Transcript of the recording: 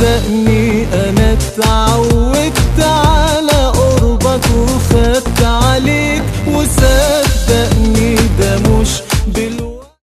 صدقني أنا اتعود